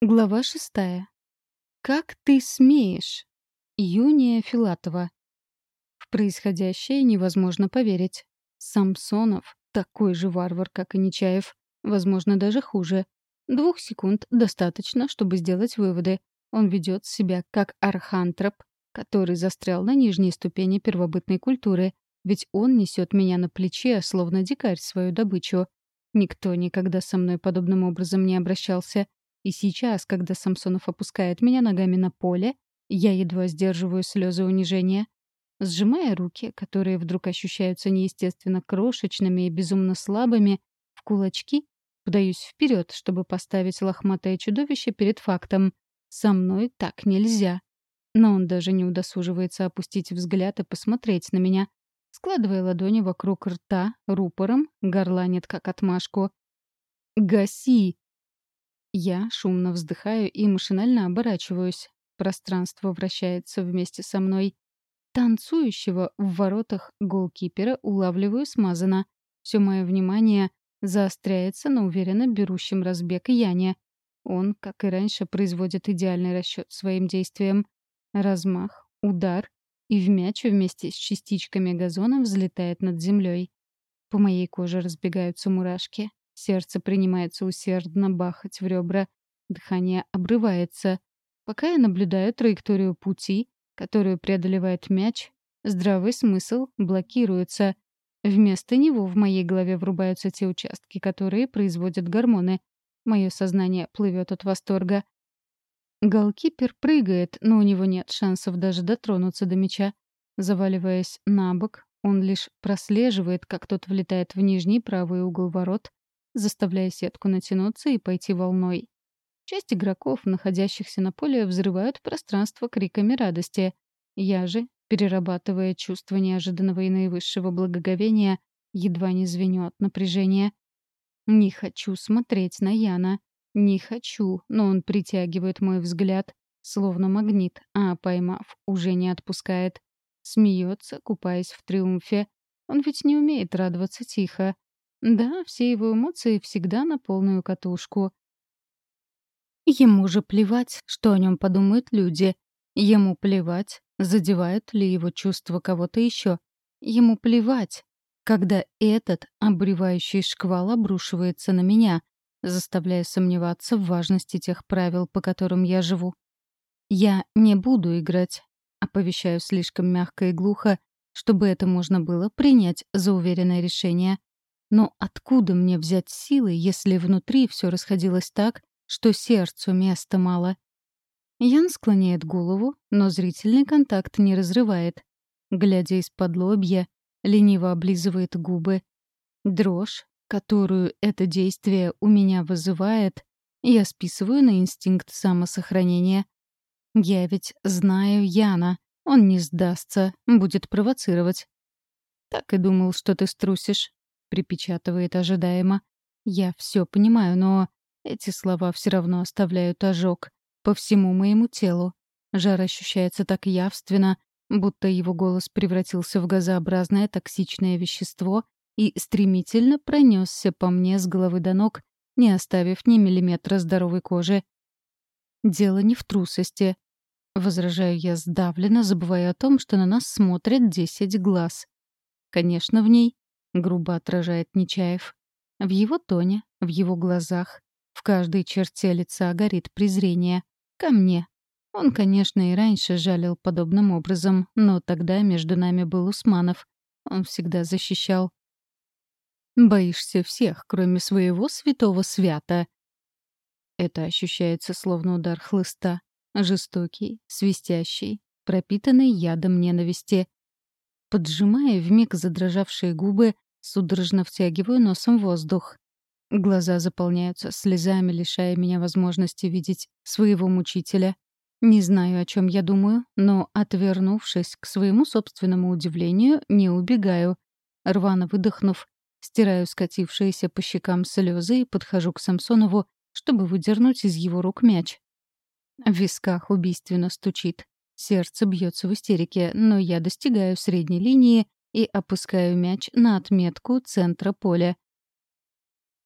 Глава шестая. «Как ты смеешь?» Юния Филатова. В происходящее невозможно поверить. Самсонов такой же варвар, как и Нечаев. Возможно, даже хуже. Двух секунд достаточно, чтобы сделать выводы. Он ведет себя как архантроп, который застрял на нижней ступени первобытной культуры, ведь он несет меня на плече, словно дикарь, свою добычу. Никто никогда со мной подобным образом не обращался — и сейчас, когда Самсонов опускает меня ногами на поле, я едва сдерживаю слезы унижения. Сжимая руки, которые вдруг ощущаются неестественно крошечными и безумно слабыми, в кулачки, подаюсь вперед, чтобы поставить лохматое чудовище перед фактом. Со мной так нельзя. Но он даже не удосуживается опустить взгляд и посмотреть на меня. Складывая ладони вокруг рта, рупором, горланит как отмашку. «Гаси!» Я шумно вздыхаю и машинально оборачиваюсь. Пространство вращается вместе со мной. Танцующего в воротах голкипера улавливаю смазано. Все мое внимание заостряется на уверенно берущем разбег Яне. Он, как и раньше, производит идеальный расчет своим действиям. Размах, удар, и в мяч вместе с частичками газона взлетает над землей. По моей коже разбегаются мурашки. Сердце принимается усердно бахать в ребра. Дыхание обрывается. Пока я наблюдаю траекторию пути, которую преодолевает мяч, здравый смысл блокируется. Вместо него в моей голове врубаются те участки, которые производят гормоны. Мое сознание плывет от восторга. Голкипер прыгает, но у него нет шансов даже дотронуться до мяча. Заваливаясь на бок, он лишь прослеживает, как тот влетает в нижний правый угол ворот, заставляя сетку натянуться и пойти волной. Часть игроков, находящихся на поле, взрывают пространство криками радости. Я же, перерабатывая чувство неожиданного и наивысшего благоговения, едва не звеню от напряжения. Не хочу смотреть на Яна. Не хочу, но он притягивает мой взгляд, словно магнит, а, поймав, уже не отпускает. Смеется, купаясь в триумфе. Он ведь не умеет радоваться тихо. Да, все его эмоции всегда на полную катушку. Ему же плевать, что о нем подумают люди. Ему плевать, задевают ли его чувства кого-то еще. Ему плевать, когда этот обревающий шквал обрушивается на меня, заставляя сомневаться в важности тех правил, по которым я живу. «Я не буду играть», — оповещаю слишком мягко и глухо, чтобы это можно было принять за уверенное решение. Но откуда мне взять силы, если внутри все расходилось так, что сердцу места мало? Ян склоняет голову, но зрительный контакт не разрывает. Глядя из-под лобья, лениво облизывает губы. Дрожь, которую это действие у меня вызывает, я списываю на инстинкт самосохранения. Я ведь знаю Яна. Он не сдастся, будет провоцировать. Так и думал, что ты струсишь. — припечатывает ожидаемо. «Я все понимаю, но эти слова все равно оставляют ожог по всему моему телу. Жар ощущается так явственно, будто его голос превратился в газообразное токсичное вещество и стремительно пронесся по мне с головы до ног, не оставив ни миллиметра здоровой кожи. «Дело не в трусости», — возражаю я сдавленно, забывая о том, что на нас смотрят десять глаз. Конечно, в ней — грубо отражает Нечаев. В его тоне, в его глазах, в каждой черте лица горит презрение. Ко мне. Он, конечно, и раньше жалил подобным образом, но тогда между нами был Усманов. Он всегда защищал. «Боишься всех, кроме своего святого свята». Это ощущается словно удар хлыста. Жестокий, свистящий, пропитанный ядом ненависти. Поджимая вмиг задрожавшие губы, судорожно втягиваю носом воздух. Глаза заполняются слезами, лишая меня возможности видеть своего мучителя. Не знаю, о чем я думаю, но, отвернувшись к своему собственному удивлению, не убегаю. Рвано выдохнув, стираю скатившиеся по щекам слезы и подхожу к Самсонову, чтобы выдернуть из его рук мяч. В висках убийственно стучит. Сердце бьется в истерике, но я достигаю средней линии и опускаю мяч на отметку центра поля.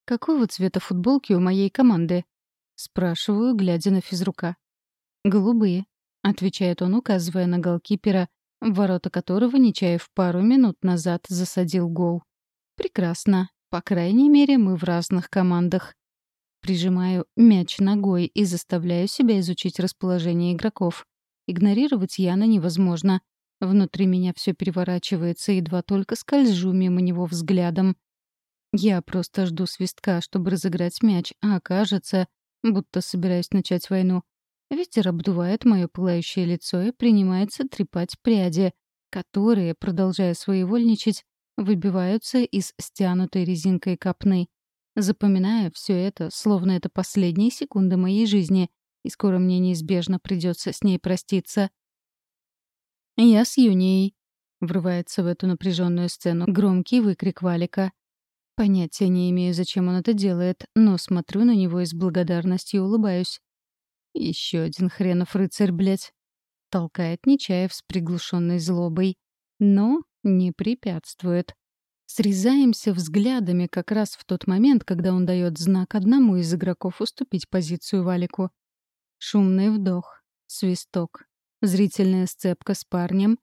«Какого цвета футболки у моей команды?» — Спрашиваю, глядя на физрука. «Голубые», — отвечает он, указывая на голкипера, ворота которого Нечаев пару минут назад засадил гол. «Прекрасно. По крайней мере, мы в разных командах». Прижимаю мяч ногой и заставляю себя изучить расположение игроков. Игнорировать Яна невозможно. Внутри меня все переворачивается, едва только скольжу мимо него взглядом. Я просто жду свистка, чтобы разыграть мяч, а окажется, будто собираюсь начать войну. Ветер обдувает мое пылающее лицо и принимается трепать пряди, которые, продолжая своевольничать, выбиваются из стянутой резинкой копны. Запоминаю все это, словно это последние секунды моей жизни, и скоро мне неизбежно придется с ней проститься. «Я с Юнией», — врывается в эту напряженную сцену громкий выкрик Валика. Понятия не имею, зачем он это делает, но смотрю на него и с благодарностью улыбаюсь. Еще один хренов рыцарь, блядь. Толкает Нечаев с приглушенной злобой. Но не препятствует. Срезаемся взглядами как раз в тот момент, когда он дает знак одному из игроков уступить позицию Валику. Шумный вдох, свисток, зрительная сцепка с парнем,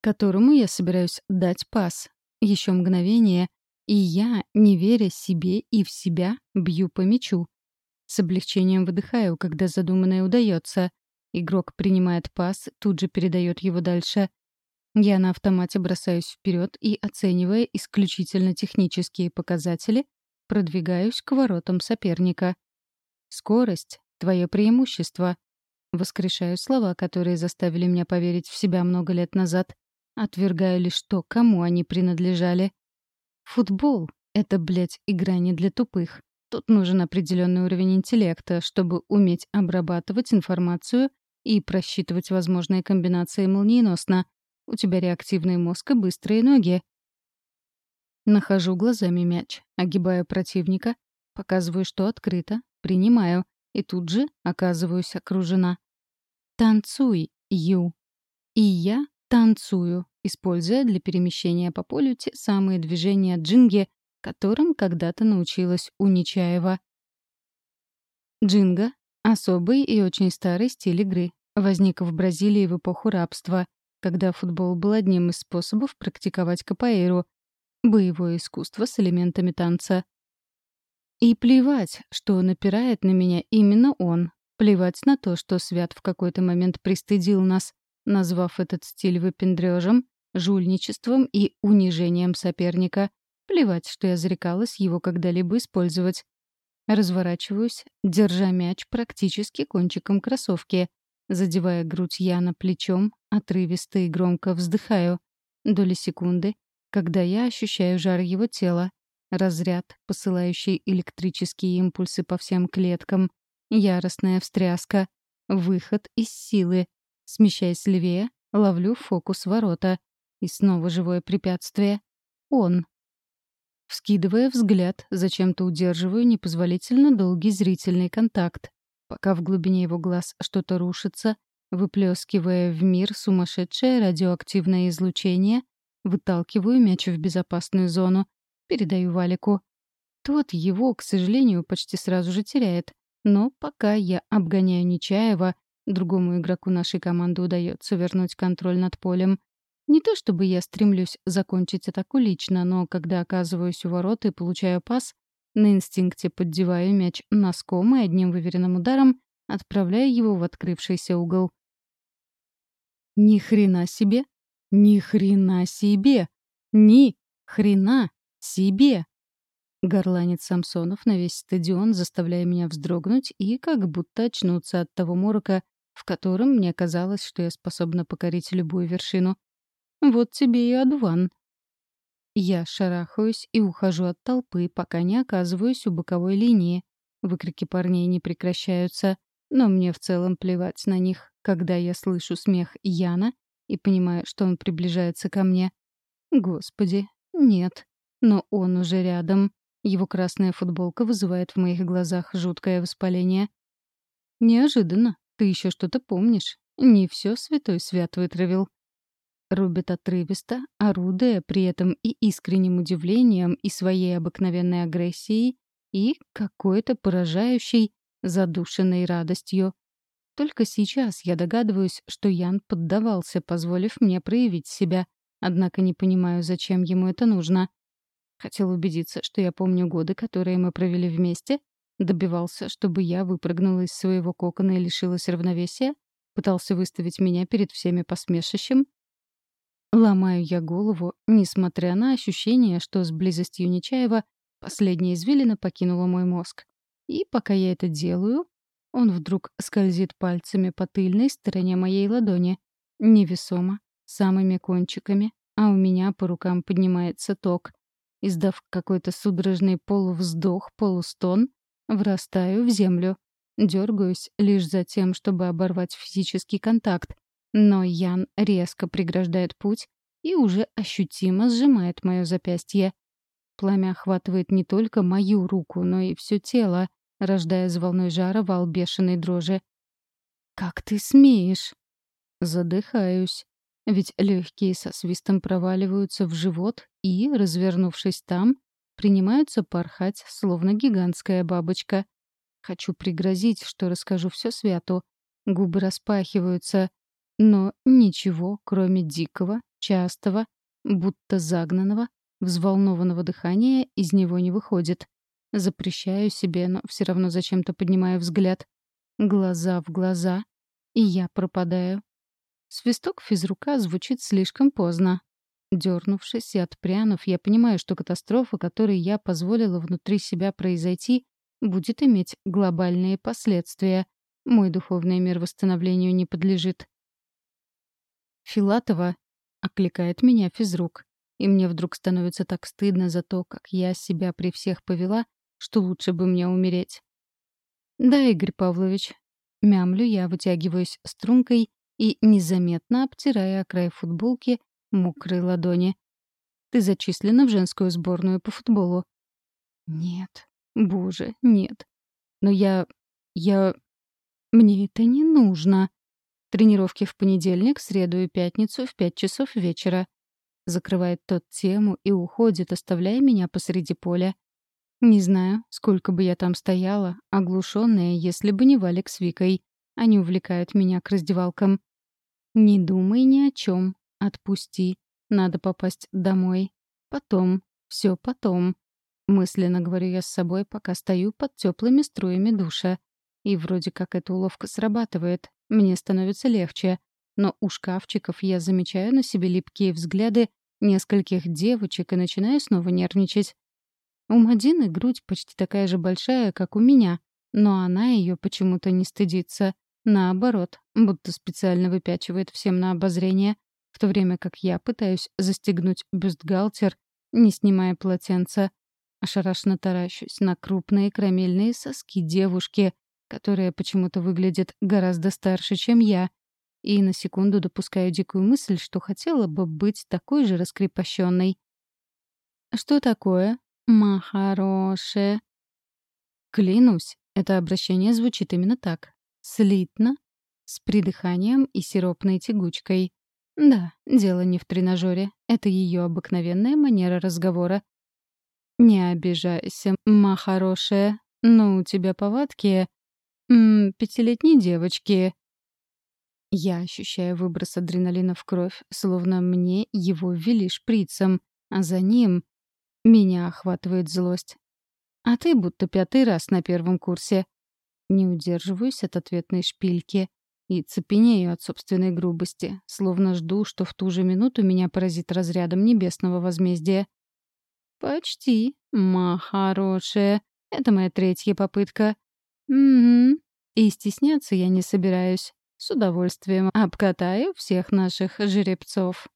которому я собираюсь дать пас. Еще мгновение, и я, не веря себе и в себя, бью по мячу. С облегчением выдыхаю, когда задуманное удается. Игрок принимает пас, тут же передает его дальше. Я на автомате бросаюсь вперед и, оценивая исключительно технические показатели, продвигаюсь к воротам соперника. «Скорость — твое преимущество». Воскрешаю слова, которые заставили меня поверить в себя много лет назад. Отвергаю лишь то, кому они принадлежали. Футбол — это, блядь, игра не для тупых. Тут нужен определенный уровень интеллекта, чтобы уметь обрабатывать информацию и просчитывать возможные комбинации молниеносно. У тебя реактивный мозг и быстрые ноги. Нахожу глазами мяч, огибаю противника, показываю, что открыто, принимаю, и тут же оказываюсь окружена. «Танцуй, Ю!» И я танцую, используя для перемещения по полю те самые движения джинги, которым когда-то научилась у Нечаева. Джинга — особый и очень старый стиль игры. Возник в Бразилии в эпоху рабства, когда футбол был одним из способов практиковать капоэйру — боевое искусство с элементами танца. И плевать, что напирает на меня именно он. Плевать на то, что Свят в какой-то момент пристыдил нас, назвав этот стиль выпендрежем, жульничеством и унижением соперника. Плевать, что я зарекалась его когда-либо использовать. Разворачиваюсь, держа мяч практически кончиком кроссовки. Задевая грудь Яна плечом, отрывисто и громко вздыхаю. Доли секунды, когда я ощущаю жар его тела, разряд, посылающий электрические импульсы по всем клеткам, яростная встряска, выход из силы, Смещаясь левее, ловлю фокус ворота. И снова живое препятствие. Он. Вскидывая взгляд, зачем-то удерживаю непозволительно долгий зрительный контакт, пока в глубине его глаз что-то рушится, выплескивая в мир сумасшедшее радиоактивное излучение, выталкиваю мяч в безопасную зону, передаю Валику. Тот его, к сожалению, почти сразу же теряет, но пока я обгоняю Нечаева, Другому игроку нашей команды удается вернуть контроль над полем. Не то чтобы я стремлюсь закончить атаку лично, но когда оказываюсь у ворот и получаю пас, на инстинкте поддеваю мяч носком и одним выверенным ударом отправляю его в открывшийся угол. Ни хрена себе! Ни хрена себе! Ни хрена себе! Горланит Самсонов на весь стадион, заставляя меня вздрогнуть и как будто очнуться от того морока, в котором мне казалось, что я способна покорить любую вершину. Вот тебе и адван. Я шарахаюсь и ухожу от толпы, пока не оказываюсь у боковой линии. Выкрики парней не прекращаются, но мне в целом плевать на них, когда я слышу смех Яна и понимаю, что он приближается ко мне. Господи, нет. Но он уже рядом. Его красная футболка вызывает в моих глазах жуткое воспаление. Неожиданно, ты еще что-то помнишь. Не все святой свят вытравил. Рубит отрывисто, орудуя при этом и искренним удивлением, и своей обыкновенной агрессией, и какой-то поражающей, задушенной радостью. Только сейчас я догадываюсь, что Ян поддавался, позволив мне проявить себя, однако не понимаю, зачем ему это нужно. Хотел убедиться, что я помню годы, которые мы провели вместе, добивался, чтобы я выпрыгнула из своего кокона и лишилась равновесия, пытался выставить меня перед всеми посмешищем. Ломаю я голову, несмотря на ощущение, что с близостью Нечаева последняя извилина покинула мой мозг. И пока я это делаю, он вдруг скользит пальцами по тыльной стороне моей ладони, невесомо, самыми кончиками, а у меня по рукам поднимается ток. Издав какой-то судорожный полувздох, полустон, врастаю в землю. Дергаюсь лишь за тем, чтобы оборвать физический контакт, но Ян резко преграждает путь и уже ощутимо сжимает мое запястье. Пламя охватывает не только мою руку, но и все тело, рождая с волной жара вал бешеной дрожи. «Как ты смеешь?» Задыхаюсь. Ведь легкие со свистом проваливаются в живот и, развернувшись там, принимаются порхать, словно гигантская бабочка. Хочу пригрозить, что расскажу все святу. Губы распахиваются. Но ничего, кроме дикого, частого, будто загнанного, взволнованного дыхания из него не выходит. Запрещаю себе, но все равно зачем-то поднимаю взгляд. Глаза в глаза, и я пропадаю. Свисток физрука звучит слишком поздно. Дернувшись и отпрянув, я понимаю, что катастрофа, которой я позволила внутри себя произойти, будет иметь глобальные последствия. Мой духовный мир восстановлению не подлежит. «Филатова», — окликает меня физрук. И мне вдруг становится так стыдно за то, как я себя при всех повела, что лучше бы мне умереть. «Да, Игорь Павлович». Мямлю я, вытягиваюсь стрункой и незаметно обтирая край футболки мокрые ладони. «Ты зачислена в женскую сборную по футболу». «Нет, боже, нет. Но я... я... мне это не нужно. Тренировки в понедельник, среду и пятницу в пять часов вечера». Закрывает тот тему и уходит, оставляя меня посреди поля. Не знаю, сколько бы я там стояла, оглушенная, если бы не Валик с Викой. Они увлекают меня к раздевалкам. «Не думай ни о чем. Отпусти. Надо попасть домой. Потом. Все потом». Мысленно говорю я с собой, пока стою под теплыми струями душа. И вроде как эта уловка срабатывает. Мне становится легче. Но у шкафчиков я замечаю на себе липкие взгляды нескольких девочек и начинаю снова нервничать. У Мадины грудь почти такая же большая, как у меня, но она ее почему-то не стыдится. Наоборот, будто специально выпячивает всем на обозрение, в то время как я пытаюсь застегнуть бюстгальтер, не снимая полотенца. Ошарашенно таращусь на крупные карамельные соски девушки, которая почему-то выглядит гораздо старше, чем я, и на секунду допускаю дикую мысль, что хотела бы быть такой же раскрепощенной. «Что такое? Махароше?» Клянусь, это обращение звучит именно так. Слитно, с придыханием и сиропной тягучкой. Да, дело не в тренажере. Это ее обыкновенная манера разговора. «Не обижайся, ма хорошая, но у тебя повадки... -м, пятилетней девочки». Я ощущаю выброс адреналина в кровь, словно мне его ввели шприцем, а за ним меня охватывает злость. А ты будто пятый раз на первом курсе. Не удерживаюсь от ответной шпильки и цепенею от собственной грубости, словно жду, что в ту же минуту меня поразит разрядом небесного возмездия. «Почти, ма хорошая. Это моя третья попытка. Угу. И стесняться я не собираюсь. С удовольствием обкатаю всех наших жеребцов».